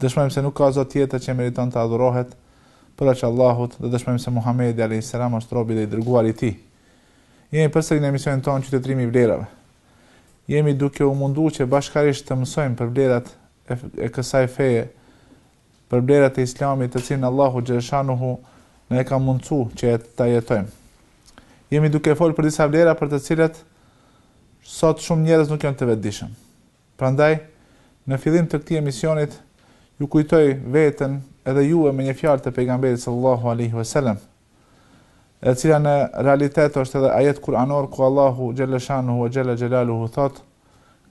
Dëshmojmë se nuk ka zot tjetër që meriton të adhurohet përveç Allahut dhe dëshmojmë se Muhamedi alejhi selam është robi dhe i dërguari i Tij. Jemi përsëri në emisionin tonë Qytetërimi i vlerave. Jemi duke u munduar që bashkërisht të mësojmë për vlerat e kësaj feje, për vlerat e Islamit, të cilin Allahu xhaleshanuhu na e ka mundësu që ta jetojmë. Jemi duke fol për disa vlera për të cilat sot shumë njerëz nuk janë të vetëdijshëm. Prandaj, në fillim të këtij emisionit, ju kujtoj veten edhe juve me një fjalë të Pejgamberit sallallahu alaihi wasallam, e cila në realitet është edhe ajet kuranor ku Allahu xhaleshanuhu ve xhela xhelaluhu thot,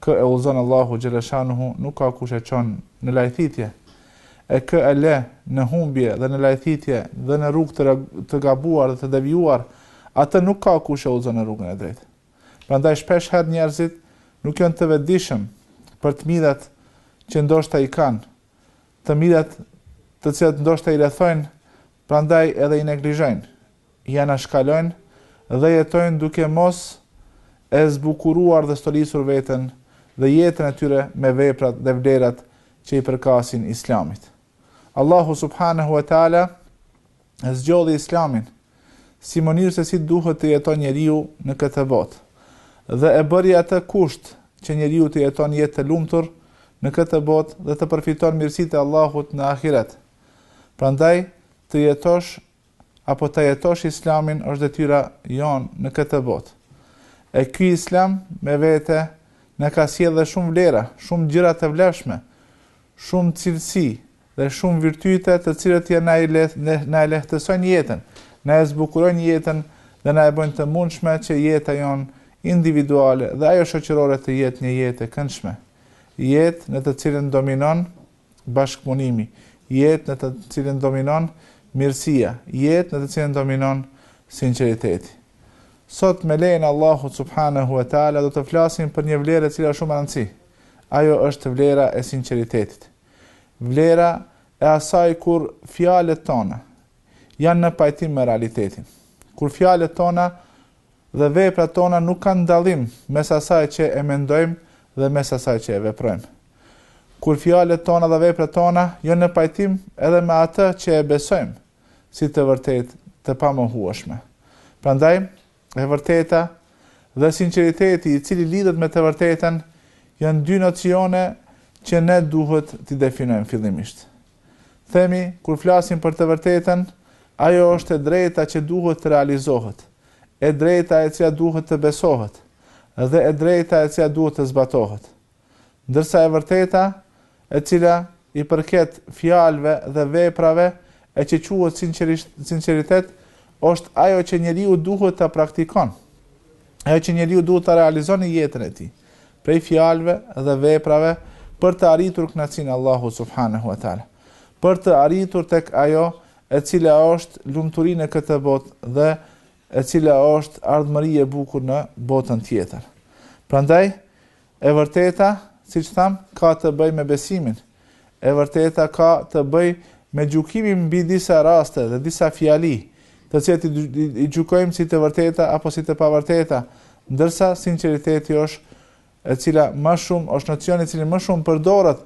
kë e udhëzon Allahu xhaleshanuhu nuk ka kush e çon në lajthitje, e kë e le në humbje dhe në lajthitje dhe në rrugë të, të gabuar dhe të devijuar, atë nuk ka kush e udhëzon në rrugën e drejtë. Prandaj shpesh herë njerëzit nuk janë të vetëdijshëm për të mirat që ndoshta i kanë, të mirat të cilat ndoshta i rrethojnë, prandaj edhe i neglizhojnë, i anashkalojnë dhe jetojnë duke mos e zbukuruar dhe stolisur veten dhe jetën e tyre me veprat dhe vlerat që i përkasin Islamit. Allahu subhanehu ve teala zgjodhi Islamin si mënyrë se si duhet të jeton njeriu në këtë botë dhe e bëri atë kusht që njeriu të jeton jetë të lumtur në këtë botë dhe të përfiton mirësitë e Allahut në ahiret. Prandaj, të jetosh apo ta jetosh Islamin është detyra jonë në këtë botë. E ky Islam me vete na ka sjellë dhe shumë vlera, shumë gjëra të vlefshme, shumë cilësi, Dhe shumë virtyte të cilat ja na i na e lehtësojnë jetën, na e zbukurojnë jetën dhe na e bëjnë të mundshme që jeta jonë individuale dhe ajo shoqërore të jetë një jetë e këndshme. Jetë në të cilën dominon bashkëpunimi, jetë në të cilën dominon mirësia, jetë në të cilën dominon sinqeriteti. Sot me lejen e Allahut subhanahu wa taala do të flasim për një vlerë e cila është shumë e rëndësishme. Ajo është vlera e sinqeritetit. Vlera e asaj kur fjalët tona janë në pajtim me realitetin. Kur fjalët tona dhe veprat tona nuk kanë dallim mes asaj që e mendojmë dhe mes asaj që e veprojmë. Kur fjalët tona dhe veprat tona janë në pajtim edhe me atë që e besojmë si të vërtetë të pamohueshme. Prandaj, E vërteta dhe sinqeriteti i cili lidhet me të vërtetën janë dy nocione që ne duhet t'i definojmë fillimisht. Themi, kur flasim për të vërtetën, ajo është e drejta që duhet të realizohet, e drejta e cila duhet të besohet, dhe e drejta e cila duhet të zbatohet. ndërsa e vërteta, e cila i përket fjalëve dhe veprave e që quhet sinqeritet, është ajo që njeriu duhet ta praktikon, ajo që njeriu duhet ta realizon në jetën e tij, prej fjalëve dhe veprave për të arritur kënaqësinë e Allahut subhanahu wa taala, për të arritur tek ajo e cila është lumturi në këtë botë dhe e cila është ardhmëri e bukur në botën tjetër. Prandaj E vërteta, siç thamë, ka të bëjë me besimin. E vërteta ka të bëjë me gjykimin mbi disa raste dhe disa fjali, të cilat i gjykojmë si të vërteta apo si të pavërteta, ndërsa sinqeriteti është e cila më shumë është nocioni i cili më shumë përdoret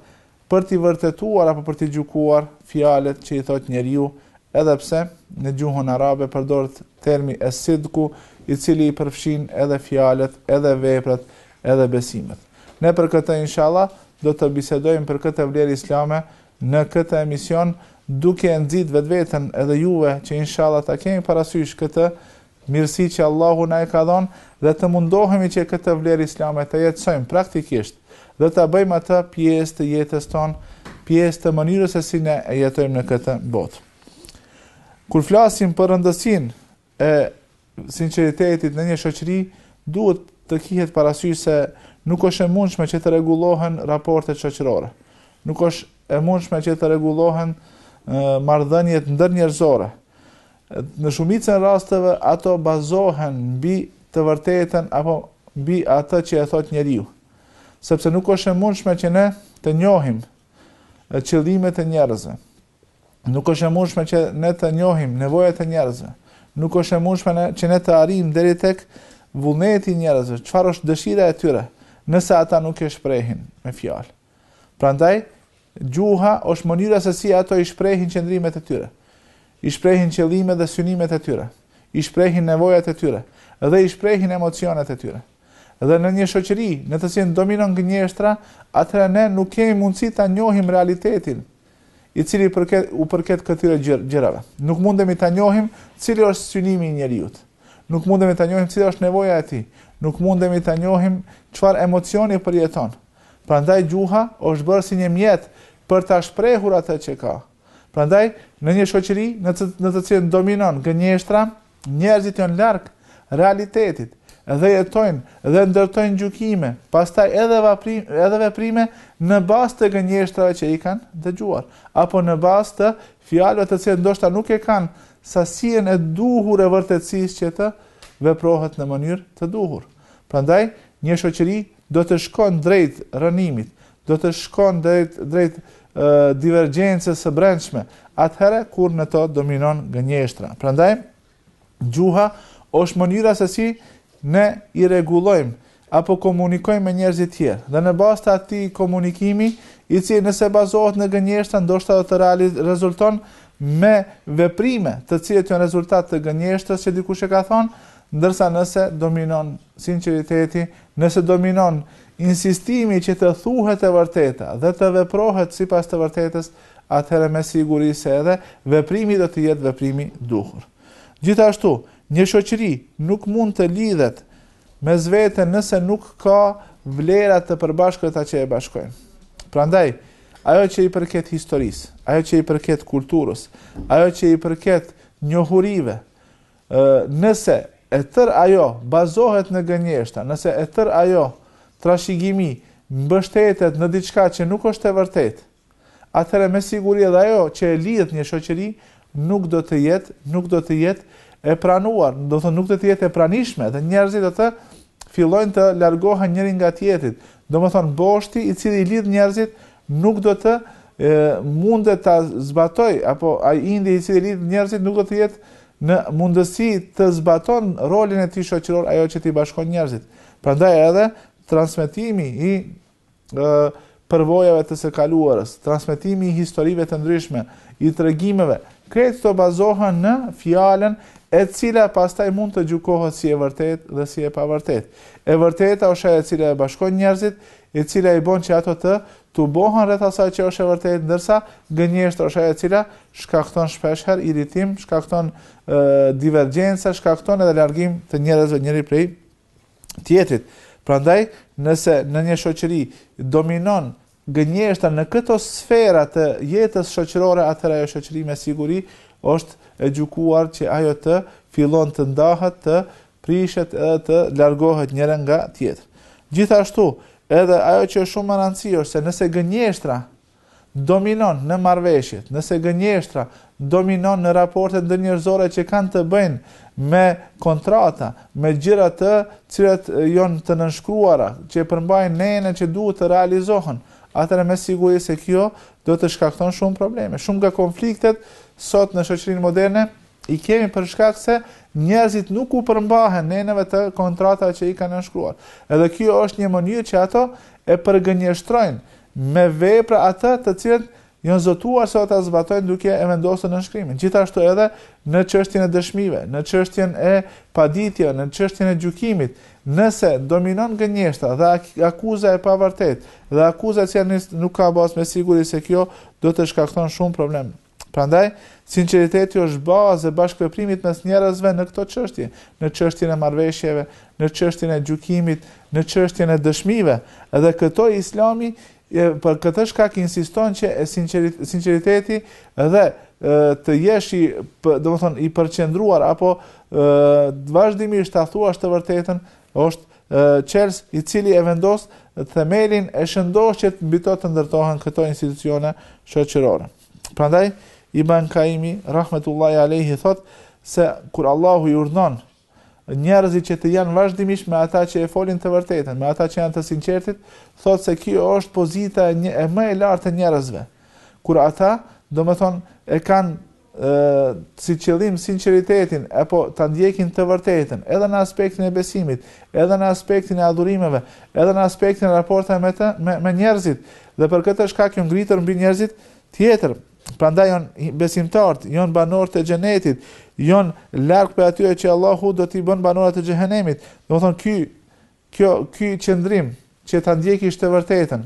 Për t'i vërtetuar apo për t'i gjykuar fjalët që i thotë njeriu, edhe pse në gjuhën arabe përdoret termi es-sidku, i cili i përfshin edhe fjalët, edhe veprat, edhe besimet. Ne për këtë inshallah do të bisedojmë për këtë vlerë islame në këtë emision, duke e nxitë vetveten edhe juve që inshallah ta kemi parasysh këtë mirësi që Allahu na e ka dhënë dhe të mundohemi që këtë vlerë islame ta jetësojmë praktikisht dhe ta bëjmë atë pjesë të jetës tonë, pjesë të mënyrës se si ne e jetojmë në këtë botë. Kur flasim për rëndësinë e sinqeritetit në një shoqëri, duhet të kihet parasysh se nuk është e mundshme që të rregullohen raportet shoqërore. Nuk është e mundshme që të rregullohen marrëdhëniet ndërnjerëzore. Në shumicën e rasteve ato bazohen mbi të vërtetën apo mbi atë që e thotë njeriu. Sepse nuk është e mundshme që ne të njohim qëllimet e njerëzve. Nuk është e mundshme që ne të njohim nevojat e njerëzve. Nuk është e mundshme që ne të arrijmë deri tek vullneti i njerëzve, çfarë është dëshira e tyre, nëse ata nuk e shprehin me fjalë. Prandaj, gjuha është mënyra se si ato i shprehin qëndrimet e tyre, i shprehin qëllimet dhe synimet e tyre, i shprehin nevojat e tyre dhe i shprehin emocionet e tyre. Dhe në një shoqëri në të cilën dominon gënjeshtra, atëherë ne nuk kemi mundësi ta njohim realitetin i cili i përket, u përket këtyre gjërave. Nuk mundemi ta njohim cili është synimi i njeriut. Nuk mundemi ta njohim cila është nevoja e tij. Nuk mundemi ta njohim çfarë emocioni përjeton. Prandaj gjuha është bërë si një mjet për ta shprehur atë që ka. Prandaj, në një shoqëri në të, në të cilën dominon gënjeshtra, njerëzit janë larg realitetit dhe jetojnë dhe ndërtojnë gjykime, pastaj edhe vaprim, edhe veprime në bazë të gënjeshtrave që i kanë dëgjuar, apo në bazë të fjalëve të cilat ndoshta nuk e kanë sasien e duhur e vërtetësisë që të veprohet në mënyrë të duhur. Prandaj, një shoqëri do të shkon drejt rrënimit, do të shkon drejt divergjencës së brendshme, atëherë kur në to dominon gënjeshtra. Prandaj gjuha është mënyra se si ne i rregullojmë apo komunikojmë me njerëzit tjerë. Dhe në bazë të atij komunikimi, i cili nëse bazohet në gënjeshtra, ndoshta do të rezulton me veprime, të cilët janë rezultat të gënjeshtrës që dikush e ka thonë, ndërsa nëse dominon sinqeriteti, nëse dominon insistimi që të thuhet e vërteta dhe të veprohet sipas të vërtetës, atëherë me siguri se edhe veprimi do të jetë veprim i duhur. Gjithashtu, një shoqëri nuk mund të lidhet mes vete nëse nuk ka vlera të përbashkëta që e bashkojnë. Prandaj, ajo që i përket historisë, ajo që i përket kulturës, ajo që i përket njohurive, Nëse e tërë ajo bazohet në gënjeshtra, nëse e tërë ajo trashigimi mbështetet në diçka që nuk është e vërtetë, atëherë me siguri edhe ajo që e lidh një shoqëri nuk do të jetë, nuk do të jetë e pranuar, do të thonë nuk do të jetë e pranishme dhe njerëzit do të fillojnë të largohen njëri nga tjetri. Domethonë, boshti i cili i lidh njerëzit nuk do të e, mundet ta zbatoj, apo ai indi i cili lidh njerëzit nuk do të jetë Në mundësi të zbaton rolin e tij shoqëror ajo që t'i bashkon njerëzit. Prandaj edhe transmetimi i ë përvojave të së kaluarës, transmetimi i historive të ndryshme, i tregimeve, krejt këto bazohen në fjalën e cila pastaj mund të gjykohet si e vërtetë dhe si e pavërtetë. E vërteta është ajo e cila e bashkon njerëzit, e cila i bën që ato të tubohen rreth asaj që është e vërtetë, ndërsa gënjeshtra është ajo e cila shkakton shpeshherë irritim, shkakton divergjenca, shkakton edhe largim të njerëzve njëri prej tjetrit. Prandaj, nëse në një shoqëri dominon gënjeshtra në këto sfera të jetës shoqërore, atëherë ajo shoqëri me siguri është e gjykuar që ajo të fillon të ndahet, të prishet edhe të largohet njëra nga tjetra. Gjithashtu, edhe ajo që është shumë me rëndësi është se nëse gënjeshtra dominon në marrëveshjet, nëse gënjeshtra dominon në raportet ndërnjerëzore që kanë të bëjnë me kontrata, me gjëra të cilat janë të nënshkruara, që përmbajnë nene që duhet të realizohen, atëherë me siguri se kjo do të shkakton shumë probleme. Shumë nga konfliktet sot në shoqërinë moderne I kemi për shkak se njerëzit nuk u përmbahen neneve të kontratave që i kanë nënshkruar. Edhe kjo është një mënyrë që ato e përgënjeshtrojnë me vepra atë të cilat janë zotuar se do ta zbatojnë duke e vendosur nënshkrimin. Gjithashtu edhe në çështjen e dëshmive, në çështjen e paditjeve, në çështjen e gjykimit, nëse dominon gënjeshtra dhe akuza e pavërtetë dhe akuza që nuk ka bazë me siguri se kjo do të shkakton shumë problem. Prandaj, sinqeriteti është bazë e bashkëveprimit mes njerëzve në këto çështje, në çështjen e marrëveshjeve, në çështjen e gjykimit, në çështjen e dëshmive. Edhe këto Islami për këtë shkak insiston që e sinqerit, sinqeriteti dhe të jesh i, domethënë i përqendruar apo vazhdimisht ta thuash të vërtetën Është çelës i cili e vendos themelin e shëndosh që mbi to të ndërtohen këto institucione shoqërore. Prandaj, Ibn Kaimi, Rahmetullahi alejhi, thotë se kur Allahu i urdhëron njerëzit që të janë vazhdimisht me ata që e folin të vërtetën, me ata që janë të sinqertit, thotë se kjo është pozita e, një, e më e lartë e njerëzve. Kur ata, domethënë, e kanë si qëllim sinqeritetin, apo ta ndjekin të vërtetën, edhe në aspektin e besimit, edhe në aspektin e adhurimeve, edhe në aspektin e raporteve të, me, me njerëzit, dhe për këtë shkak jonë ngritur mbi njerëzit tjetër, prandaj jonë besimtarë, jonë banorë të xhenetit, jonë larg prej atyre që Allahu do t'i bën banorë të xhehenemit, domethënë, kjo Kjo, ky qëndrim, që ta ndjekish të vërtetën,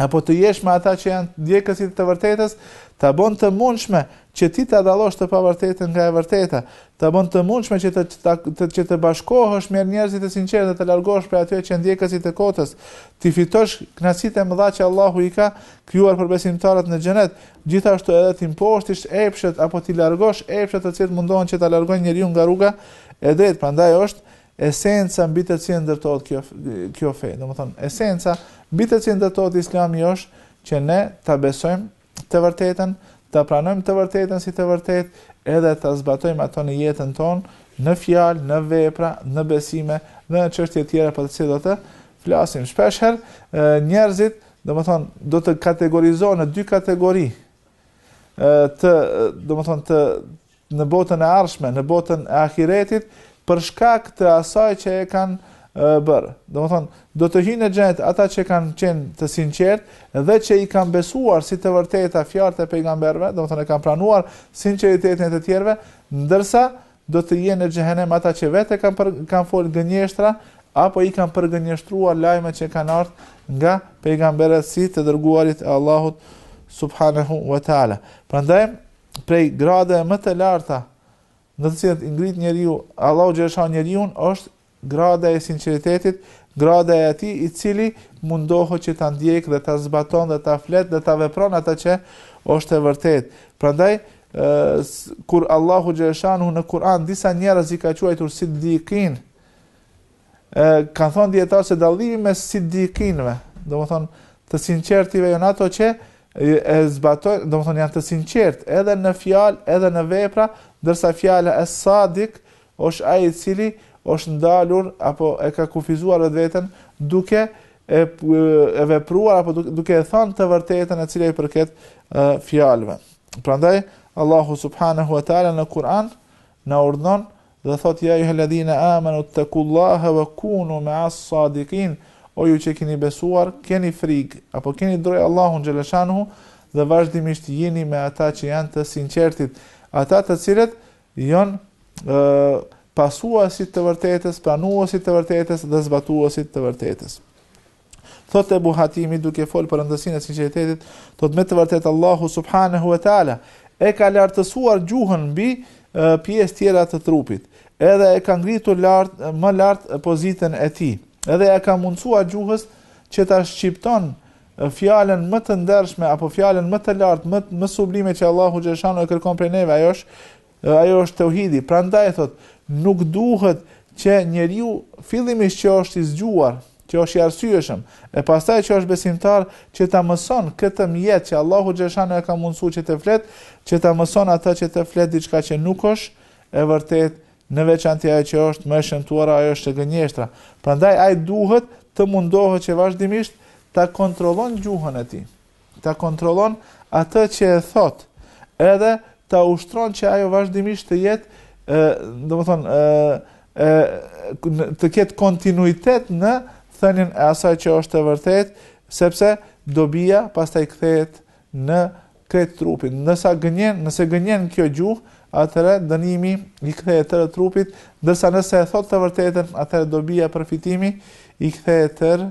apo të jesh me ata që janë ndjekësit e të vërtetës, ta bën të mundshme që ti ta dallosh të pavërtetën nga e vërteta, ta bën të mundshme që të, të, të që të bashkohesh me njerëzit e sinqertë dhe të largohesh prej atyre që janë ndjekësit e të kotës, t'i fitosh kënaqësitë e mëdha që Allahu i ka krijuar për besimtarët në xhenet, gjithashtu edhe t'i mposhtish epshet apo t'i largosh epshet të cilët mundohen që ta largojnë njeriun nga rruga e drejtë. Prandaj është Esenca mbi të cilën ndërtohet kjo kjo fe, domethënë esenca mbi të cilën ndërtohet Islami është që ne ta besojmë të vërtetën, ta pranojmë të vërtetën si të vërtetë, edhe ta zbatojmë ato në jetën tonë, në fjalë, në vepra, në besime dhe në çështje të tjera për të cilat do të flasim. Shpesh herë njerëzit, domethënë, do të kategorizohen në dy kategori të, domethënë, të në botën e ardhshme, në botën e ahiretit, për shkak të asaj që e kanë bërë. Domethënë, do të hyjnë në xhenet ata që kanë qenë të sinqertë dhe që i kanë besuar si të vërteta fjalët e pejgamberëve, domethënë e kanë pranuar sinqeritetin e të tjerëve, ndërsa do të jenë në xhehenem ata që vetë e kanë, për, kanë folë gënjeshtra, apo i kanë përgënjeshtruar lajmet që kanë ardhë nga pejgamberët si të dërguarit e Allahut subhanahu wa ta'ala. Prandaj, prej gradeve më të larta në të cilat i ngrit njeriu, Allahu xhelle shanuhu njeriun është grada e sinqeritetit, grada e atij i cili mundohet që ta ndjek dhe ta zbaton dhe ta flet dhe ta vepron atë që është e vërtetë. Prandaj kur Allahu xhelle shanuhu në Kur'an disa njerëz i ka quajtur siddikin, Kanë thënë dijetarë se dallimi mes siddikinve, domethënë të sinqertëve janë ato që e zbatojnë, domethënë janë të sinqertë, edhe në fjalë, edhe në vepra, ndërsa fjala e sadik, është ai i cili është ndalur, apo e ka kufizuar vetveten, duke e, e vepruar, apo duke, duke e thënë të vërtetën e cila i përket fjalëve. Prandaj, Allahu subhanahu wa ta'ala në Kur'an, Na urdhënon dhe thotë ja ejuhellezine amenu ittakullahe wa kunu me'as sadikin, o ju që keni besuar, keni frikë, apo keni drojë Allahun xhelle shanuhu dhe vazhdimisht jini me ata që janë të sinqertit, ata të cilët janë pasuesit të vërtetës, pranuesit të vërtetës dhe zbatuesit të vërtetës. Thotë Ebu Hatimi duke folë për rëndësinë e sinqeritetit, thotë me të vërtetë Allahu subhanahu wa taala e ka lartësuar gjuhën mbi pjesë tjera të trupit, edhe e ka ngritur lart më lart pozitën e tij, edhe e ka mundësuar gjuhës që ta shqipton fjalën më të ndershme apo fjalën më të lartë, më më sublime që Allahu xhelle shanuhu e kërkon prej neve, ajo është Dhe ajo është teuhidi, prandaj thotë, nuk duhet që njeriu fillimisht që është i zgjuar, që është i arsyeshëm, e pastaj që është besimtar, që ta mëson këtë mjet që Allahu xhelle shanuhu e ka mundësuar që të flet, që ta mëson atë që të flet diçka që nuk është e vërtetë, në veçanti ajo që është më e shëmtuara, ajo është e gënjeshtra. Prandaj ai duhet të mundohet që vazhdimisht ta kontrollon gjuhën e tij. ta kontrollon atë që e thotë, edhe ta ushtron që ajo vazhdimisht të jetë, domethënë, të ketë kontinuitet në thënien e asaj që është e vërtetë, sepse dobia pastaj i kthehet në krejt trupit. Nëse gënjen, nëse gënjen kjo gjuhë, atëherë dënimi i kthehet tërë trupit, ndërsa nëse e thotë të vërtetën, atëherë dobia përfitimi i kthehet tërë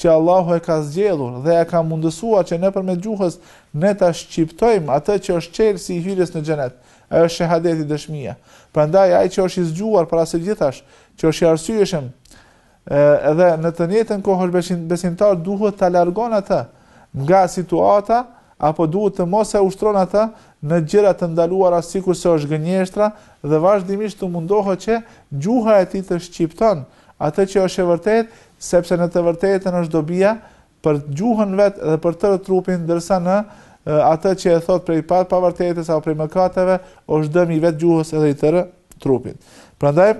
që Allahu e ka zgjedhur dhe e ka mundësuar që nëpërmjet gjuhës ne ta shqiptojmë atë që është çelësi i hyrjes në xhenet, ai është shehadeti, dëshmia. Prandaj ai që është i zgjuar para së gjithash, që është i arsyeshëm, edhe në të njëjtën kohë është besimtar duhet ta largon atë nga situata apo duhet të mos e ushtron atë në gjëra të ndaluara sikurse është gënjeshtra dhe vazhdimisht të mundohet që gjuha e tij të shqipton Atë që është e vërtetë, sepse në të vërtetën është dobia, për gjuhën vet dhe për tërë trupin, ndërsa në atë që e thotë prej pa pavërtetës apo prej mëkateve, është dëm i vet gjuhës edhe i tërë trupit. Prandaj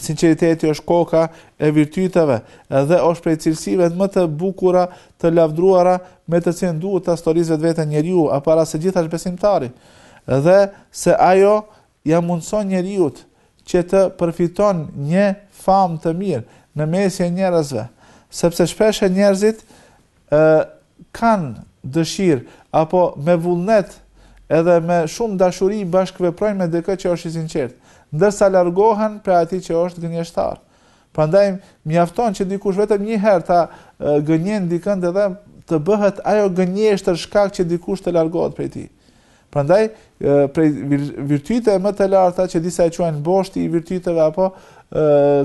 sinqeriteti është koka e virtyteve dhe është prej cilësive më të bukura të lavdruara me të cilën duhet ta stolisë vetveten njeriu a para se gjithash besimtari dhe se ajo Ia mundëson njeriut që të përfiton një famë të mirë në mesin e njerëzve, sepse shpeshherë njerëzit ë kanë dëshirë apo me vullnet edhe me shumë dashuri bashkëveprojnë me dikë që është i sinqertë, ndërsa largohen prej atij që është gënjeshtar. Prandaj mjafton që dikush vetëm një herë ta gënjen dikënd edhe të bëhet ajo gënjeshtër shkak që dikush të largohet prej tij. Prandaj prej virtyteve më të larta që disa e quajnë boshti i virtyteve apo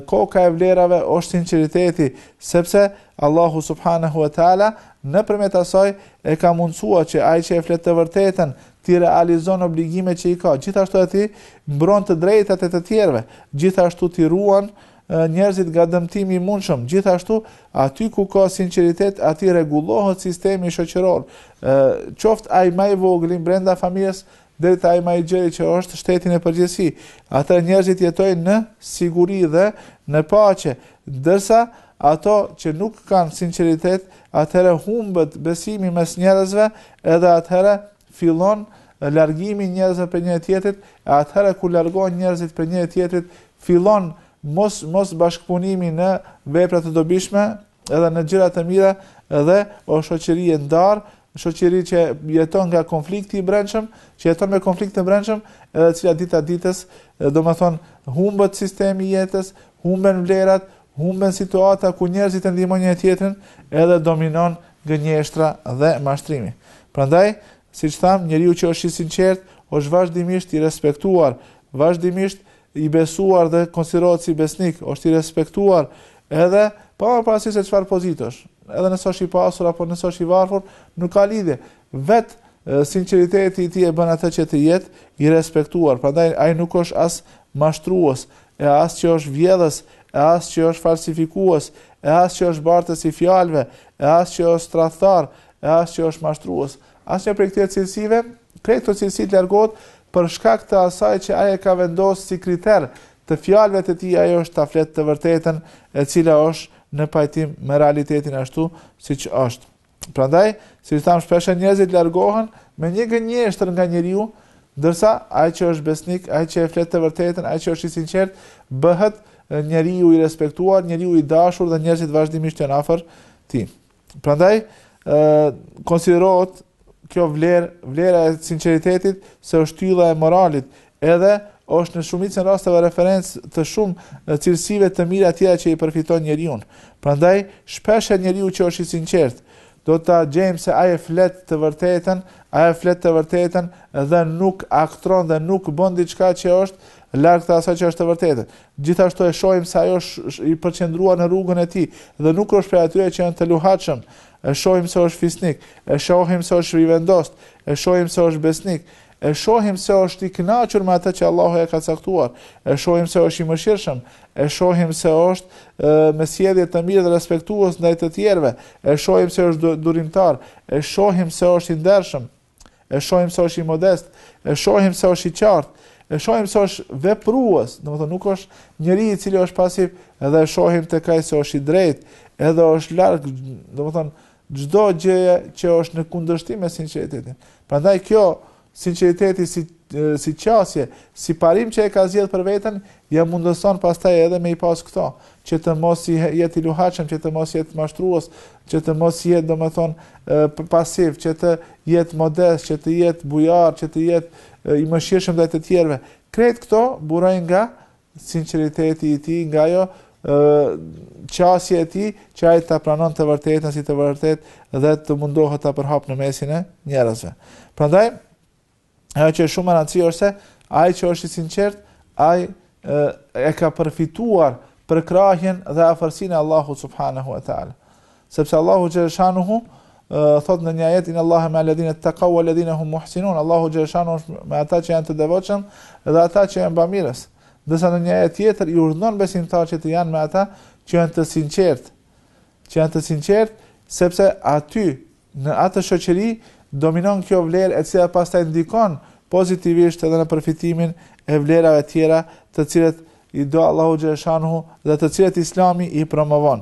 koka e vlerave është sinqeriteti, sepse Allahu subhanahu wa taala nëpërmjet asaj e ka mundësua që ai që e flet të vërtetën t'i realizon obligimet që i ka. Gjithashtu t'i mbron të drejtat e të tjerëve, gjithashtu t'i ruan Njerëzit nga dëmtimi i mundshëm, gjithashtu, aty ku ka sinqeritet, aty rregullohet sistemi shoqëror, qoftë ai ma i vogli brenda familjes deri te ai ma i gjeri që është shteti në përgjithësi. Atëherë njerëzit jetojnë në siguri dhe në paqe, ndërsa ato që nuk kanë sinqeritet, atëherë humbet besimi mes njerëzve, edhe atëherë fillon largimi i njerëzve prej njëri tjetrit, e atëherë kur largohen njerëzit prej njëri tjetrit, fillon mos mos bashkëpunimi në vepra të dobishme, edhe në gjëra të mira edhe o shoqëri e ndarë, shoqëri që jeton nga konflikti i brendshëm, që jeton me konflikt të brendshëm, e cila dita ditës, domethënë, humbët sistemi i jetës, humben vlerat, Humben situata ku njerëzit e ndihmojnë njëri-tjetrin edhe dominon gënjeshtra dhe mashtrimi. Prandaj, siç thamë, njeriu që është i sinqertë është vazhdimisht i respektuar, vazhdimisht i besuar dhe konsiderohet si besnik, është i respektuar edhe pa marrë parasysh se çfarë pozite është. Edhe nëse është i pasur apo nëse është i varfër, nuk ka lidhje. Vet sinqeriteti i tij e bën atë që të jetë i respektuar. Prandaj ai nuk është as mashtrues, e as që është vjedhës, e as që është falsifikues, e as që është bartës i fjalëve, e as që është tradhtar, e as që është mashtrues. Asnjë prej këtyre cilësive, prej këto cilësit largohet për shkak të asaj që ai e ka vendosur si kriter të fjalëve të tij, ajo është ta flet të vërtetën, e cila është në pajtim me realitetin ashtu siç është. Prandaj, siç thamë shpesh, njerëzit largohen me një gënjeshtër nga njeriu, ndërsa ai që është besnik, ai që e flet të vërtetën, ai që është i sinqert, bëhet njeriu i respektuar, njeriu i dashur dhe njerëzit vazhdimisht janë afër tij. Prandaj, ë konsiderohet kjo vlerë, vlera e sinqeritetit se është shtylla e moralit, Edhe, është në shumicën rasteve referencë të shumë cilësive të mira tjera që i përfiton njeriu. Prandaj, shpeshherë njeriu që është i sinqertë, do ta gjejmë se ai e flet të vërtetën, ai e flet të vërtetën dhe nuk aktron dhe nuk bën diçka që është larg të asaj që është e vërtetë. Gjithashtu e shohim se ai është i përqendruar në rrugën e tij dhe nuk është prej atyre që janë të luhatshëm. E shohim se është fisnik, e shohim se është i vendosur, e shohim se është besnik, E shohim se është i kënaqur me atë që Allahu e ka caktuar, e shohim se është i mëshirshëm, e shohim se është me sjellje të mirë dhe respektues ndaj të tjerëve, e shohim se është durimtar, e shohim se është i ndershëm, e shohim se është modest, e shohim se është i qartë, e shohim se është veprues, domethënë nuk është njeri i cili është pasiv, edhe e shohim tek ai se është i drejtë, edhe është larg, domethënë Çdo gjëje që është në kundërshtim me sinqeritetin. Prandaj kjo sinqeriteti si si qasje, si parim që e ka zgjedh për veten, ja mundëson pastaj edhe me i pas këto, që të mos jetë i luhatshëm, që të mos jetë mashtrues, që të mos jetë domethënë pasiv, që të jetë modest, që të jetë bujar, që të jetë i mëshirshëm ndaj të tjerëve. Krejt këto burojnë nga sinqeriteti i tij nga ajo qasje e tij që ai ta pranon të vërtetën si të vërtetë dhe të mundohet ta përhap në mesin e njerëzve. Prandaj ajo që është shumë e rëndësishme është se ai që është i sinqert, ai e ka përfituar përkrahjen dhe afërsinë e Allahut subhanahu wa taala. Sepse Allahu xheleshanuhu thotë në një ajet inna Allahe me aledhine ttakau aledhine hum muhsinun, Allahu xheleshanuhu është me ata që janë të devotshëm dhe ata që janë bamirës. Ndërsa në një ajet tjetër i urdhëron besimtarët që të janë me ata që janë të sinqert, që janë të sinqert, sepse aty në atë shoqëri dominon kjo vlerë e cila pastaj ndikon pozitivisht edhe në përfitimin e vlerave tjera të cilat i do Allahu xheleshanuhu dhe të cilat islami i promovon.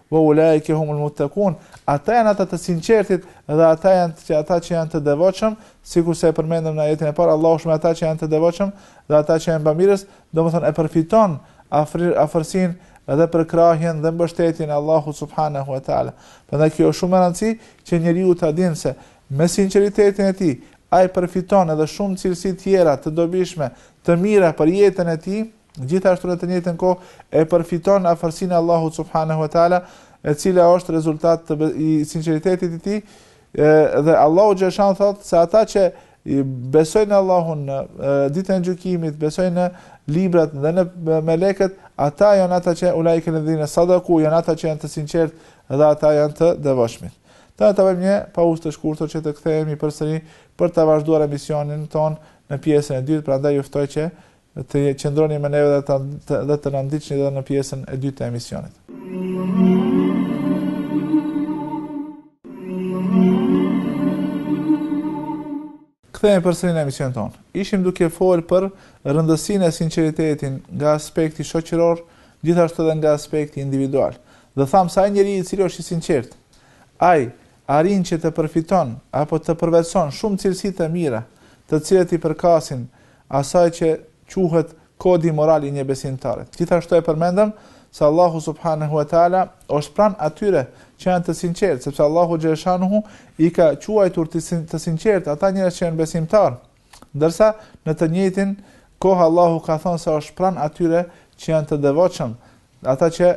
Wa ulaike humul muttaqun, ata janë ata të sinqertit dhe ata janë që ata që janë të devotshëm, sikurse e përmendëm në ajetin e parë, Allahu është me ata që janë të devotshëm dhe ata që janë bamirës, domethënë e përfiton afër afërsinë dhe përkrahjen dhe mbështetjen e Allahut subhanahu wa taala. Prandaj kjo është shumë me rëndësi që njeriu ta dinë se me sinqeritetin e tij ai përfiton edhe shumë cilësi tjera të dobishme, të mira për jetën e tij, Gjithashtu në të njëjtën kohë e përfiton afërsinë e Allahut subhanahu wa taala, e cila është rezultat i sinqeritetit të tij, dhe Allahu xhelshanuhu thotë se ata që i besojnë Allahun në ditën e gjykimit, besojnë në librat dhe në melekët, ata janë ata që ulaike lledhine sadaku, janë ata që janë të sinqertë dhe ata janë të devotshmit. Tash të bëjmë një pauzë të shkurtër që të kthehemi përsëri për të vazhduar emisionin tonë në pjesën e dytë, prandaj ju ftoj që Të qëndroni me neve dhe të, dhe të na ndiqni edhe në pjesën e dytë të emisionit. Kthehemi përsëri në emisionin tonë. Ishim duke fol për rëndësinë e sinqeritetit nga aspekti shoqëror, gjithashtu edhe nga aspekti individual. Dhe thamë se ai njeriu i cili është i sinqertë, ai arrin që të përfiton apo të përvetëson shumë cilësi të mira, të cilat i përkasin asaj që quhet kodi moral i një besimtari. Gjithashtu e përmendëm se Allahu subhanehu ve teala është pranë atyre që janë të sinqertë, sepse Allahu xhelshanuhu i ka quajtur të, sin të sinqertë ata njerëz që janë besimtarë. Ndërsa në të njëjtën kohë Allahu ka thënë se është pranë atyre që janë të devotshëm, Dhe ata që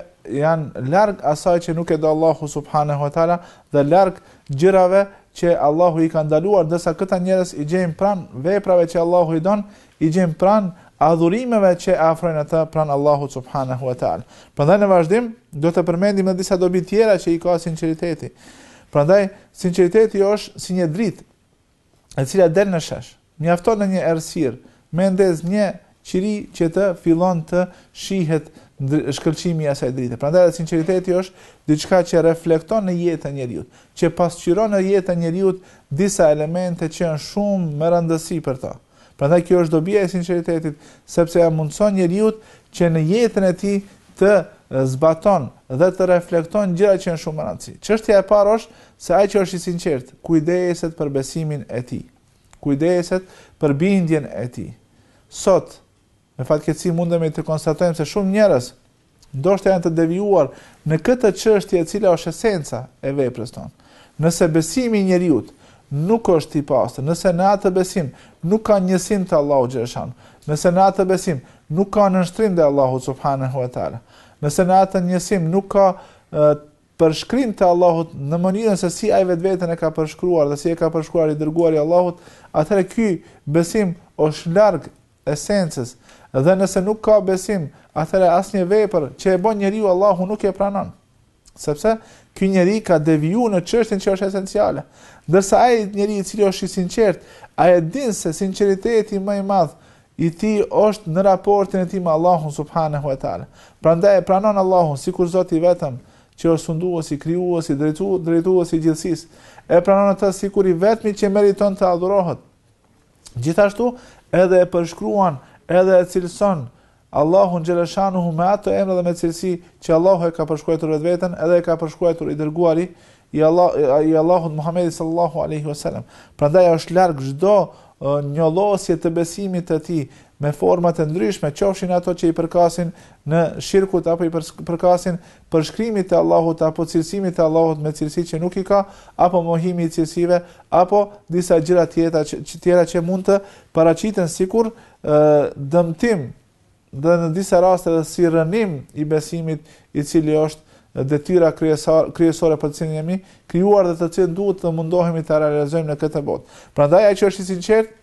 janë larg asaj që nuk e do Allahu subhanehu ve teala dhe larg gjërave që Allahu i ka ndaluar, ndërsa këta njerëz i gjen pranë veprave që Allahu i don, i gjen pranë adhurimeve që e afrojnë ata pranë Allahut subhanehu ve teala. Prandaj në vazhdim do të përmendim edhe disa dobi tjera që i ka sinqeriteti. Prandaj sinqeriteti është si një dritë e cila del në shesh. Mjafton në një errësirë me ndez një qiri që të fillon të shihet shkëlqimi i asaj drite. Prandaj edhe sinqeriteti është diçka që reflekton në jetën e njeriut, që pasqyron në jetën e njeriut disa elemente që janë shumë me rëndësi për ta. Prandaj kjo është dobia e sinqeritetit, sepse ia mundëson njeriut që në jetën e tij të zbaton dhe të reflekton gjëra që janë shumë me rëndësi. Çështja e parë është se ai që është i sinqertë, kujdeset për besimin e tij. Kujdeset për bindjen e tij. Sot, me fatkeqësi mundemi të konstatojmë se shumë njerëz Ndoshta janë të devijuar në këtë çështje e cila është esenca e veprës tonë. Nëse besimi i njeriut nuk është i pastër, nëse në atë besim nuk ka njësim të Allahut xhelshanuhu, nëse në atë besim nuk ka nënshtrim te Allahu subhanehu ve teala, nëse në atë njësim nuk ka përshkrim të Allahut në mënyrën se si ai vetveten e ka përshkruar dhe si e ka përshkruar i dërguari i Allahut, atëherë ky besim është larg esencës, dhe nëse nuk ka besim, atëherë asnjë vepër që e bën njeriu Allahu nuk e pranon. Sepse ky njeri ka devijuar në çështjen që është esenciale. Ndërsa ai njeri i cili është i sinqert, ai e di se sinqeriteti më i madh i tij është në raportin e tij me Allahun subhanahu wa taala. Prandaj e pranon Allahun sikur Zot i vetëm që është sunduesi, krijuesi, drejtuesi, drejtuesi i gjithësisë. E pranon atë sikur i vetmi që meriton të adhurohet. Gjithashtu, edhe e përshkruan, edhe e cilëson Allahun xheleshanuhu me ato emra dhe me cilësi që Allahu e ka përshkruajtur vetveten, edhe e ka përshkruajtur i dërguari i Allah i Allahut Muhamedi sallallahu alaihi wasallam. Prandaj është larg çdo njollosje të besimit të tij me forma të ndryshme, qofshin ato që i përkasin shirkut apo i përkasin përshkrimit të Allahut apo cilësimit të Allahut me cilësi që nuk i ka, apo mohimi i cilësive, apo disa gjëra tjera, që, tjera që mund të paraqiten sikur dëmtim dhe në disa raste dhe si rënim i besimit i cili është detyra kryesore, kryesore për të cilin jemi krijuar dhe të cilin duhet të mundohemi ta realizojmë në këtë botë. Prandaj ai që është i sinqert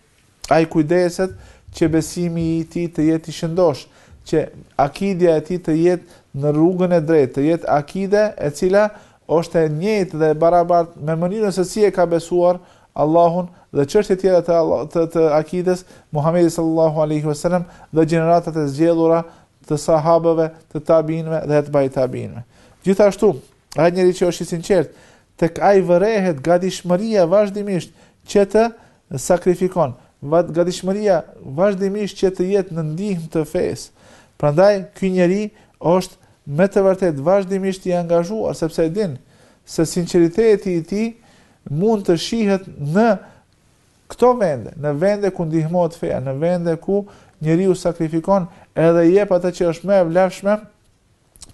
Ai kujdeset që besimi i tij të jetë i shëndoshë, që akidja e tij të jetë në rrugën e drejtë, të jetë akide e cila është e njëjtë dhe e barabartë me mënyrën se si e ka besuar Allahun dhe çështjet tjera të të të akides Muhamedi sallallahu alejhi ve selem dhe gjeneratat e zgjedhura të sahabëve, të tabiinëve dhe etbai tabiinëve. Gjithashtu, ai njeri që është i sinqertë, Tek ai vërehet gatishmëria vazhdimisht që të sakrifikon, gatishmëria vazhdimisht që të jetë në ndihmë të fesë. Prandaj, ky njeri është me të vërtetë vazhdimisht i angazhuar, sepse e din se sinqeriteti i tij mund të shihet në këto vende, në vende ku ndihmohet feja, në vende ku njeriu sakrifikon edhe jep atë që është më e vlefshme,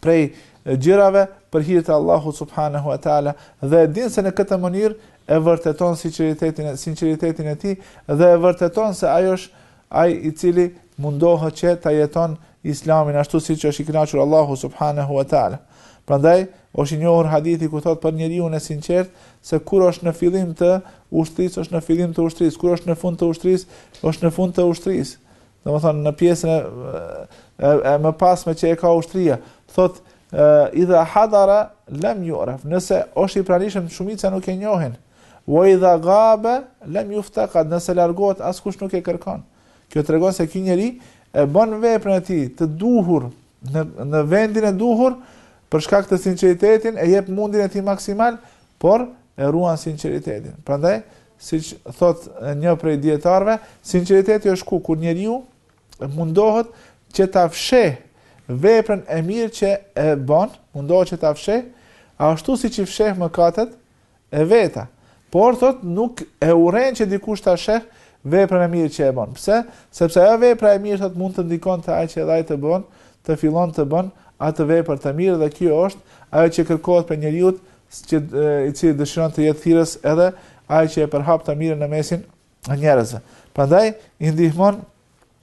prej gjërave për hir të Allahut subhanahu wa taala dhe e din se në këtë mënyrë e vërteton sinqeritetin e sinqeritetin e tij dhe e vërteton se ai është ai i cili mundohet që ta jeton islamin ashtu siç është i kënaqur Allahu subhanahu wa taala. Prandaj është i njohur hadithi ku thotë për njeriun e sinqertë se kur është në fillim të ushtrisë, është në fillim të ushtrisë, kur është në fund të ushtrisë, është në fund të ushtrisë. Domethënë, në pjesën e, e, e mbrapsme që e ka ushtria, thotë, idha hadara, lem juaref, nëse është i pranishëm, shumica nuk e njohin, ue idha gabe, lem juftekad, nëse largohet, askush nuk e kërkon. Kjo tregon se ky njeri e bën veprën e tij të duhur, në, në vendin e duhur, për shkak të sinqeritetit, e jep mundin e tij maksimal, por e ruan sinqeritetin. Prandaj, siç thot një prej dietarëve, sinqeriteti është ku kur njeriu mundohet që ta fsheh veprën e mirë që e bën, mundohet që ta fsheh ashtu siç i fsheh mëkatet e veta. Por thot nuk e urren që dikush ta sheh veprën e mirë që e bën. Pse? Sepse ajo vepra e mirë thot mund të ndikon te ai që ai të bën, të fillon të bën atë vepër të mirë dhe kjo është ajo që kërkohet prej njeriut që i cili dëshiron të jetë thirrës edhe ai që e përhap të mirën në mesin e njerëzve. Prandaj i ndihmon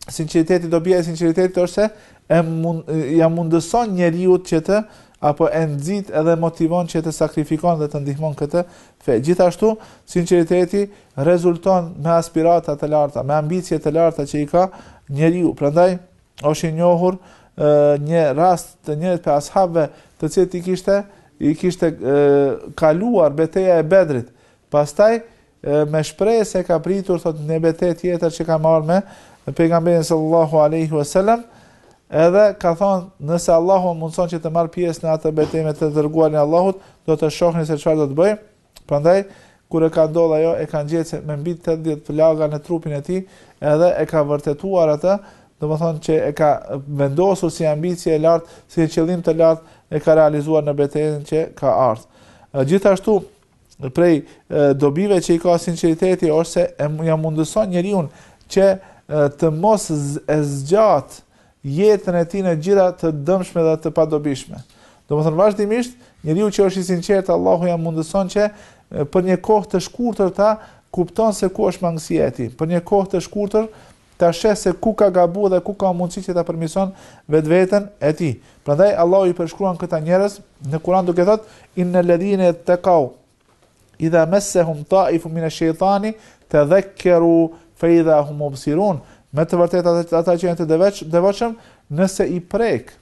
sinqeriteti dobia e sinqeritetit është se e mund, ja mundëson njeriut që të apo e nxit edhe motivon që të sakrifikon dhe të ndihmon këtë fe. Gjithashtu sinqeriteti rezulton me aspirata të larta, me ambicie të larta që i ka njeriu. Prandaj Është i njohur një rast të njërit prej ashabëve, të cilit i kishte i kishte kaluar beteja e Bedrit. Pastaj me shpresë e ka pritur thot një betejë tjetër që ka marrë me pejgamberin sallallahu alaihi wasallam edhe ka thonë nëse Allahu mundson që të marr pjesë në atë betejë me të dërguarin e Allahut do të shohni se çfarë do të bëj Prandaj, kur e ka ndodhë ajo, e ka gjet se me mbi tetëdhjetë plaga në trupin e tij, edhe e ka vërtetuar atë, domethënë që e ka vendosur si ambicie e lartë, si një qëllim të lartë, e ka realizuar në betejën që ka ardhur. Gjithashtu, prej dobive që i ka sinqeriteti është se e ia mundëson njeriut që të mos e zgjat jetën e tij në gjëra të dëmshme dhe të padobishme. Domethënë vazhdimisht, njeriu që është i sinqertë, Allahu ia mundëson që për një kohë të shkurtër ta kupton se ku është mangësia e tij. Për një kohë të shkurtër ta sheh se ku ka gabuar dhe ku ka mundësi që ta përmirëson vetveten e tij. Prandaj Allahu i përshkruan këta njerëz në Kur'an duke thënë innal ladhina taqaw Idha massahum ta'ifun min ash-shaytani tadhakkaru fa idha hum mubsirun. Me të vërtetë ata, ata që janë të deveç, devotshëm, nëse i prek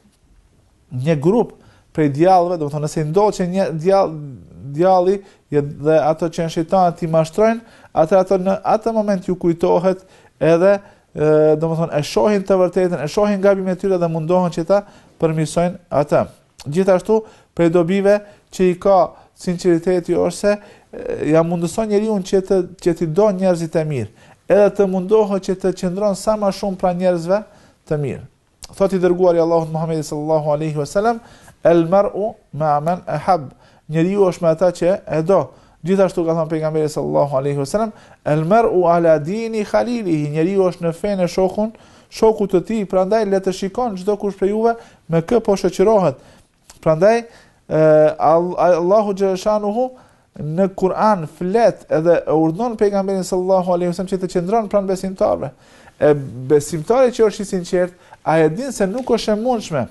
një grup prej djallëve, domethonë nëse i ndodh që një djall djalli dhe ato që janë shejtanë t'i mashtrojnë, atë ato në atë moment ju kujtohet edhe domethonë e shohin të vërtetën, e shohin gabimin e tyre dhe mundohen që ta përmirësojnë atë. Gjithashtu, prej dobive që i ka sinqeriteti është se ja mundëson njeriut që të që t'i do njerëzit e mirë, edhe të mundohet që të qëndron sa më shumë pranë njerëzve të mirë. Thot i dërguari i Allahut Muhammedi sallallahu alaihi wasallam, "El mar'u ma'a man ahab." Njeriu është me ata që e do. Gjithashtu ka thënë pejgamberi sallallahu alaihi wasallam, "El mar'u ala dini khalilihi." Njeriu është në fenë e shokun, shokut të tij, prandaj le të shikon çdokush prej juve Me kë po shoqërohet? Prandaj Allahu xhele shanuhu në Kur'an flet edhe e urdhon pejgamberin sallallahu alaihi wasallam që të qëndrojë pranë besimtarëve. E besimtari që është i sinqert, ai e din se nuk është e mundshme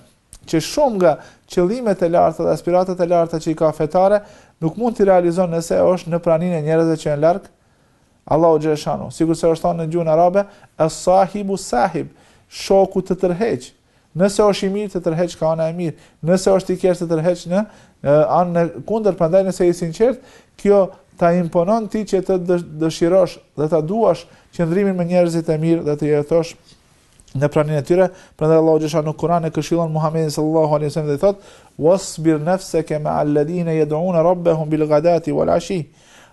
që shumë nga qëllimet e larta dhe aspiratat e larta që i ka fetare nuk mund t'i realizon nëse është në praninë e njerëzve që janë larg Allahut xhele shanuhu. Sikurse është thënë në gjuhën arabe, as-sahibu sahib, shoku të tërheq. Nëse është i mirë të tërheq ka ana e mirë, nëse është i keq të tërheq në anën e kundërt, prandaj nëse je i sinqertë, kjo ta imponon ti që të dëshirosh dhe ta duash qëndrimin me njerëzit e mirë dhe të jetosh në praninë e tyre, prandaj Allahu xhele shanuhu në Kur'an e këshillon Muhamedin sallallahu alaihi wasallam dhe i thotë: "Wasbir nafsaka ma'a alladhina yad'una rabbahum bil ghadati wal 'ashi."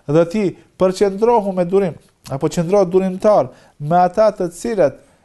Dhe ti përqendrohu me durim, apo qendro durimtar me ata të cilët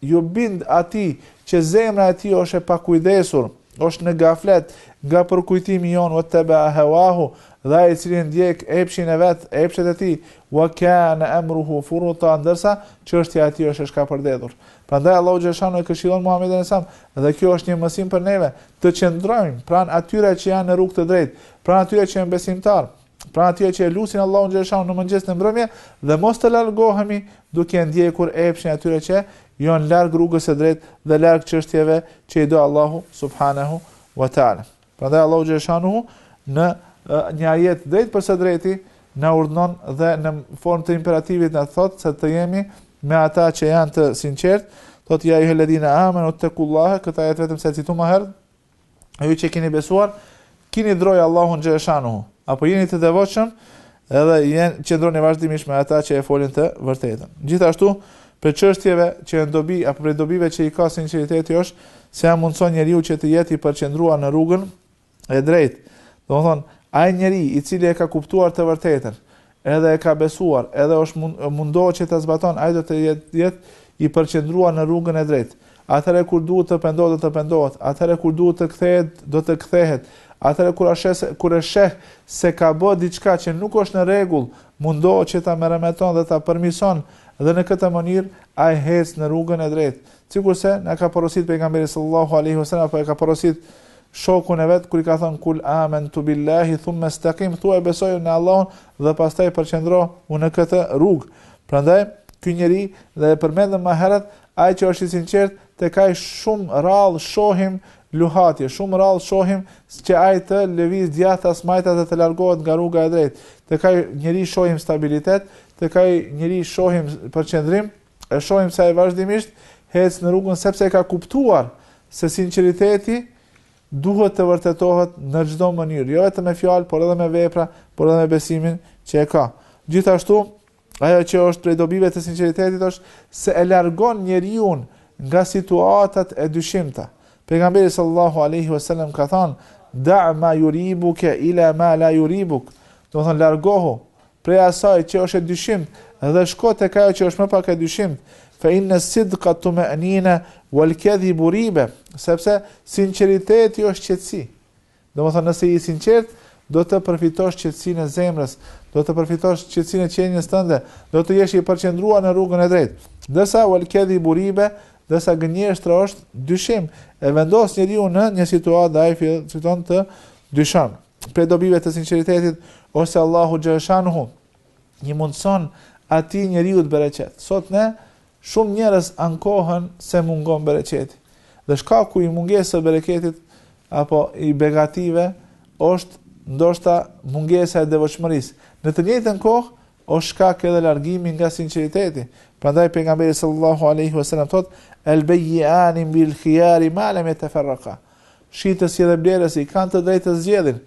iu bind atij që zemra e tij është e pakujdesur, është në gaflet, nga përkujtimi jonë, wattaba'a hawahu, dhe ai i cili e ndjek epshin e vet, epshet e tij, wa kana amruhu furuta, ndërsa çështja e tij është e shkapërderdhur. Prandaj Allahu xhele shanuhu e këshillon Muhamedin alejhi selam, dhe kjo është një mësim për neve, të qëndrojmë pranë atyre që janë në rrugë të drejtë, pranë atyre që janë besimtarë, Pranë atyre që e lusin Allahun xhele shanuhu në mëngjes në mbrëmje dhe mos të largohemi duke ndjekur epshin e atyre që janë larg rrugës së drejtë dhe larg çështjeve që i do Allahu subhanahu wa taala. Prandaj Allahu xhele shanuhu në një ajet drejt për së drejti na urdhëron dhe në formë të imperativit na thot se të jemi me ata që janë të sinqert, thot ja ejuhe ledhina amanu taqullaha, këtë ajet vetëm se e citova më herët, o ju që keni besuar, kini drojë Allahun xhele shanuhu, apo jeni të devotshëm, edhe jen, qëndroni vazhdimisht me ata që e folën të vërtetën. Gjithashtu, prej çështjeve që janë dobi, apo prej dobive që i ka sinqeriteti është, se ia mundëson njeriut që të jetë i përqendruar në rrugën e drejtë. Domethënë, ai njeri i cili e ka kuptuar të vërtetën, Edhe e ka besuar, edhe është mund, mundohet që ta zbaton, ai do të jetë jet, i përqendruar në rrugën e drejtë. Atëherë kur duhet të pendohet, do të pendohet. Atëherë kur duhet të kthehet, do të kthehet. Atëherë kur e sheh se, kur e sheh se ka bë diçka që nuk është në rregull, mundohet që ta meremeton dhe ta përmirëson dhe në këtë mënyrë ai ec në rrugën e drejtë, Sikurse na ka porositë pejgamberi sallallahu alaihi wasallam apo e ka porositë shokun e vet kur i ka thënë kul amantu billahi thumma istaqim thua besoj në Allahun dhe pastaj përqendrohu në këtë rrugë. Prandaj ky njeri dhe e përmendëm më herët ai që është i sinqert tek ai shumë rrallë shohim luhatje, shumë rrallë shohim që ai të lëviz djathas majtas dhe të largohet nga rruga e drejtë. Tek ai njeri shohim stabilitet, tek ai njeri shohim përqendrim. E shohim se ai vazhdimisht ec në rrugën sepse e ka kuptuar se sinqeriteti duhet të vërtetohet në çdo mënyrë, jo vetëm me fjalë, por edhe me vepra, por edhe me besimin që e ka. Gjithashtu, ajo që është prej dobive të sinqeritetit është se e largon njeriun nga situatat e dyshimta. Pejgamberi sallallahu alaihi wasallam ka thënë: "Da ma yuribuka ila ma la yuribuk." Domethënë largohu prej asaj që është e dyshimtë, dhe shko tek ajo që është më pak e dyshimtë, fe inne sidka tume'nine, wal kedhibu ribe, sepse sinqeriteti është qetësi. Domethënë nëse je i sinqertë, do të përfitosh qetësinë e zemrës, do të përfitosh qetësinë e qenies tënde, do të jesh i përqendruar në rrugën e drejtë. Ndërsa wal kedhibu ribe, ndërsa gënjeshtra është dyshim, e vendos njeriu në një situatë dhe ai fillon të dyshon. prej dobive të sinqeritetit osht se Allahu xhele shanuhu i mundëson atij njeriut bereqet. Sot ne shumë njerëz ankohen se mungon bereqeti. Dhe shkaku i mungesës së bereketit apo i begative është ndoshta mungesa e devotshmërisë. Në të njëjtën kohë është shkak edhe largimi nga sinqeriteti. Prandaj pejgamberi sallallahu alaihi wasallam thotë el bayyani bil khiyari ma lam yatafarraqa. Shitësi dhe blerësi kanë të drejtë të zgjedhin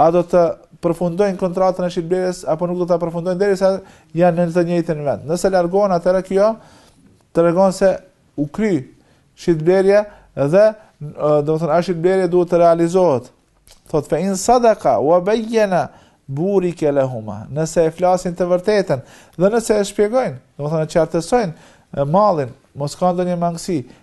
a do ta përfundojnë kontratën e shitblerjes apo nuk do ta përfundojnë derisa janë në të njëjtin vend. Nëse largohen, atëherë kjo tregon se u kry shitblerja dhe domethënë shitblerja duhet të realizohet. Thot fa in sadaka wa bayyana burika lahuma. Nëse e flasin të vërtetën dhe nëse e shpjegojnë, domethënë e qartësojnë mallin, mos ka ndonjë mangësi,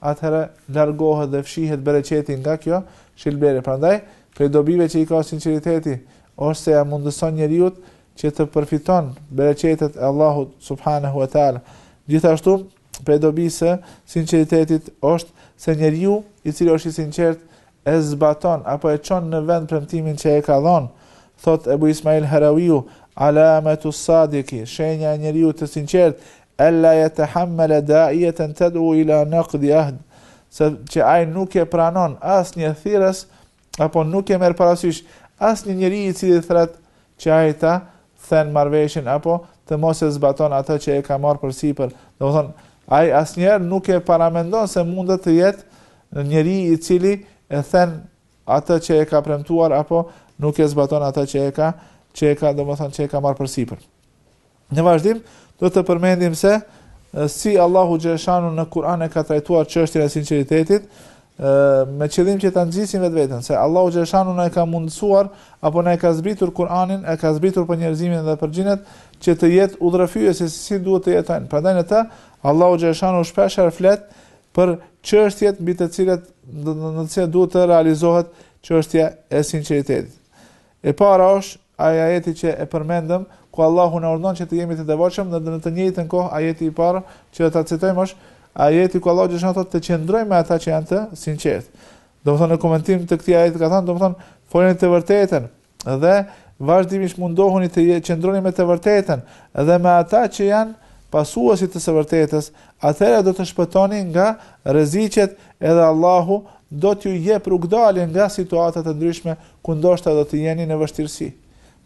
atëherë largohet dhe fshihet bereqeti nga kjo shitblerje. Prandaj, prej dobive që i ka sinqeriteti, është se ia mundëson njeriut që të përfiton bereqetet e Allahut subhanehu ve teala. Gjithashtu, prej dobisë së sinqeritetit është se njeriu, i cili është i sinqertë, e zbaton apo e çon në vend premtimin që e ka dhënë. Thot Ebu Ismail Harawiu, Alametu sadiki, shenja e njeriut të sinqertë, Ella yetahammala da'iyatan tad'u ila naqdi ahd, se që ai nuk e pranon asnjë thirrës apo nuk e merr parasysh asnjë njeri i cili thërret që ai ta then marrëveshjen apo të mos e zbaton atë që e ka marrë përsipër. Domethënë, ai asnjëherë nuk e paramendon se mund të jetë një njeri i cili e then atë që e ka premtuar apo nuk e zbaton atë që e ka që e ka domethënë që e ka marrë përsipër. Në vazhdim do të përmendim se si Allahu xhashanu në Kur'an e ka trajtuar çështjen e sinqeritetit, me qëllim që ta nxisim vetveten se Allahu xhashanu na e ka mundësuar apo na e ka zbritur Kur'anin, e ka zbritur për njerëzimin dhe për xhinet që të jetë udhërrëfyes se si duhet të jetojnë. Prandaj në të Allahu xhashanu shpesh herë flet për çështjet mbi të cilat në të cilat duhet të realizohet çështja e sinqeritetit. E para është ai ajeti që e përmendëm, ku Allahu na urdhëron që të jemi të devotshëm dhe në të njëjtën kohë ajeti i parë që do ta citojmë është ajeti ku Allahu gjithashtu thotë të qëndrojmë me ata që janë të sinqertë. Domethënë në komentim të këtij ajeti ka thënë domethënë foleni të vërtetën dhe vazhdimisht mundohuni të qëndroni me të vërtetën dhe me ata që janë pasues të së vërtetës, atëherë do të shpëtoni nga rreziqet edhe Allahu do t'ju jep rrugdalje nga situata të ndryshme ku ndoshta do të jeni në vështirësi.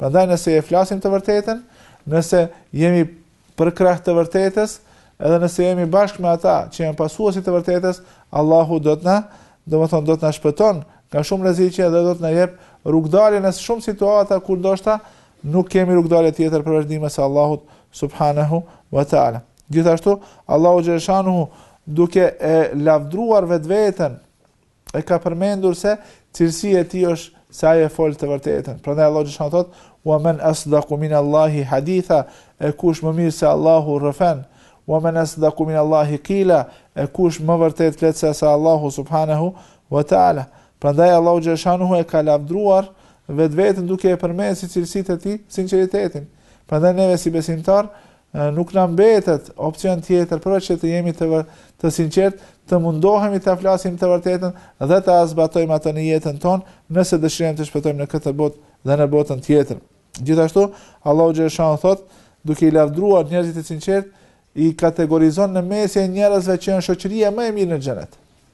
Prandaj nëse e flasim të vërtetën, nëse jemi përkrah të vërtetës, edhe nëse jemi bashkë me ata që janë pasues të vërtetës, Allahu do të na, domethënë, do të na shpëton nga shumë rreziqe dhe do të na jep rrugdalje në shumë situata kur ndoshta nuk kemi rrugdalje tjetër përveç ndihmës së Allahut subhanahu wa taala. Gjithashtu Allahu xhashanuhu duke e lavdruar vetveten E ka përmendur se cilësia e tij është se ai e fol të vërtetën. Prandaj Allahu xhashan thot: "Wa man asdaqu min Allahi haditha", e kush më mirë se Allahu rrëfen. "Wa man asdaqu min Allahi qila", e kush më vërtet flet se sa Allahu subhanehu wa ta'ala. Prandaj Allahu xhashanuhu e ka lavdruar vetveten duke e përmendur si cilësi të tij sinqeritetin. Prandaj neve si besimtarë Nuk na mbetet opsion tjetër përveç që të jemi të vër, të sinqertë, të mundohemi ta flasim të vërtetën dhe ta zbatojmë atë në jetën tonë, nëse dëshirojmë të shpëtojmë në këtë botë dhe në botën tjetër. Gjithashtu, Allahu xhaleshanu thot, duke i lavdruar njerëzit e sinqertë, i kategorizon në mesin e njerëzve që janë shoqëria më e mirë në xhenet.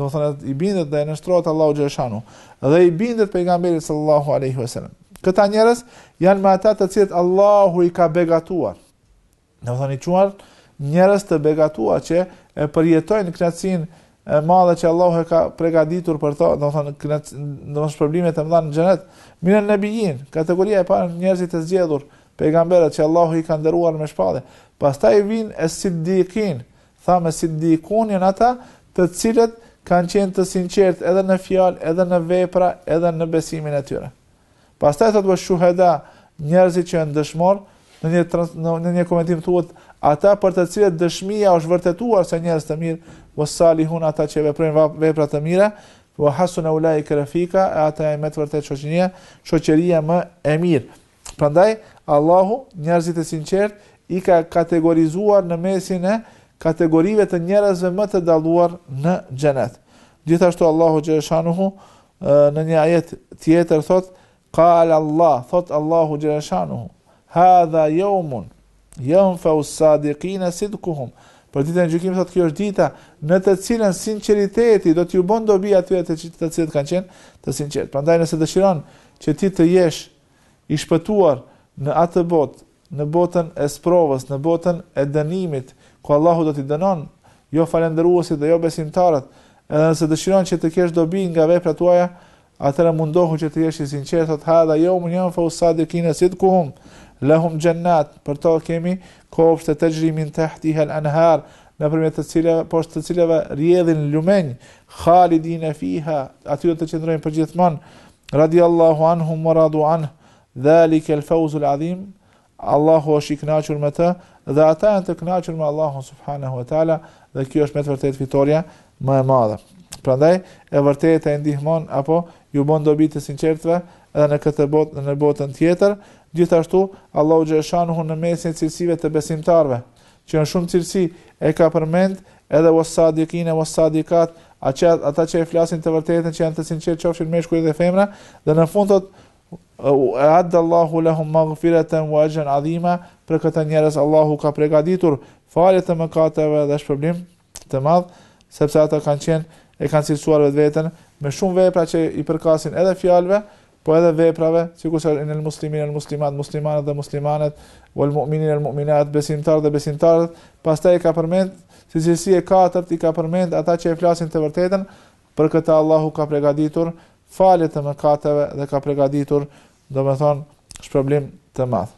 Domethënë i bindet dhe nënshtrohet Allahu xhashanu dhe i bindet pejgamberit sallallahu alaihi wasallam. Këta njerëz janë me ata të cilët Allahu i ka begatuar. Domethënë i quan njerëz të begatuar që e përjetojnë kënaqësinë e madhe që Allahu e ka përgatitur për to, domethënë kënaqësi, domethënë shpërblimet e mëdha në xhenet. Minen nebijin, kategoria e parë njerëzit e zgjedhur, pejgamberët që Allahu i ka nderuar me shpallje. Pastaj vijnë es-siddiqin, Thamë es-siddiqun janë ata të cilët kanë qenë të sinqertë edhe në fjalë, edhe në vepra, edhe në besimin e tyre. Pastaj thotë wa shuhada, njerëzit që janë dëshmorë, në një trans, në, në një komentim thuhet ata për të cilët dëshmia është vërtetuar se njerëz të mirë, wa salihun ata që veprojnë vepra të mira, wa hasuna ulaika rafika, ata janë me të vërtetë shoqëria, shoqëria më e mirë. Prandaj, Allahu njerëzit e sinqertë i ka kategorizuar në mesin e kategorive të njerëzve më të dalluar në Xhenet. Gjithashtu Allahu xheleshanuhu në një ajet tjetër thot Qal Allah, thot Allahu xheleshanuhu, hadha yawmun yanfa'u as-sadiqin sidquhum. Për ditën e gjykimit thotë kjo është dita në të cilën sinqeriteti do t'ju bën dobi atyre të, të cilët kanë qenë të sinqertë. Prandaj nëse dëshiron që ti të jesh I shpëtuar në atë botë, në botën e sprovës, në botën e dënimit, ku Allahu do t'i dënon jo falënderuesit dhe jo besimtarët, edhe nëse dëshiron që të kesh dobi nga veprat tuaja, atëherë mundohu që të jesh i sinqertë, thotë hadha yawmun yanfa'u sadiqina sidquhum lahum jannat, për to kemi kopshte, tajri min tahtiha al-anhar, nëpërmjet të cilave poshtë të cilave rrjedhin lumenj, khalidina fiha, aty do të qëndrojnë përgjithmonë, Radijallahu anhum wa radu anh, dhalike el fauzul adhim, Allahu është i kënaqur me ta dhe ata janë të kënaqur me Allahun subhanahu wa taala dhe kjo është me të vërtetë fitorja më e madhe. Prandaj e vërteta i ndihmon apo ju bon dobi të sinqertëve edhe në këtë botë dhe në botën tjetër, gjithashtu Allahu xheleshanuhu në mesin e cilësive të besimtarëve që në shumë cilësi e ka përmend edhe was sadiqine was sadiqat ata që e flasin të vërtetën që janë të sinqertë qofshin meshkuj dhe femra dhe në fund thot a'adda Allahu lahum maghfiratan wa ajran azima për këta njerëz Allahu ka pregaditur falje të mëkateve dhe shpërblim të madh, sepse ata kanë qenë e kanë cilësuar vetveten me shumë vepra që i përkasin edhe fjalëve, po edhe veprave, sikur se el muslimine wal muslimat, muslimanët dhe muslimanet, wal mu'minin wal mu'minat, besimtarët dhe besimtaret, pastaj e ka përmend cilësi e katërt i ka përmend ata që e flasin të vërtetën, për këta Allahu ka pregaditur falje të mëkateve dhe ka pregaditur Domethënë, shpërblim të madh.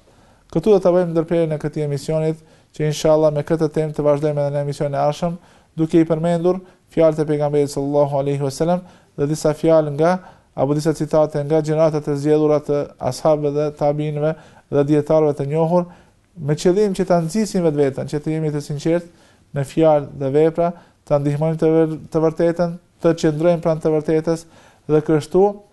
Këtu do ta bëjmë ndërprerjen e këtij emisionit, që inshallah me këtë temë të vazhdojmë edhe në emisionin e ardhshëm, duke i përmendur fjalët e pejgamberit sallallahu alaihi wasallam dhe disa fjalë nga apo disa citate nga gjeneratat e zgjedhura të ashabëve dhe tabiinëve dhe dijetarëve të njohur me qëllim që ta nxisim vetveten që të jemi të sinqertë në fjalë dhe vepra, ta ndihmojmë të, të vërtetën, të qëndrojmë pranë të vërtetës dhe kështu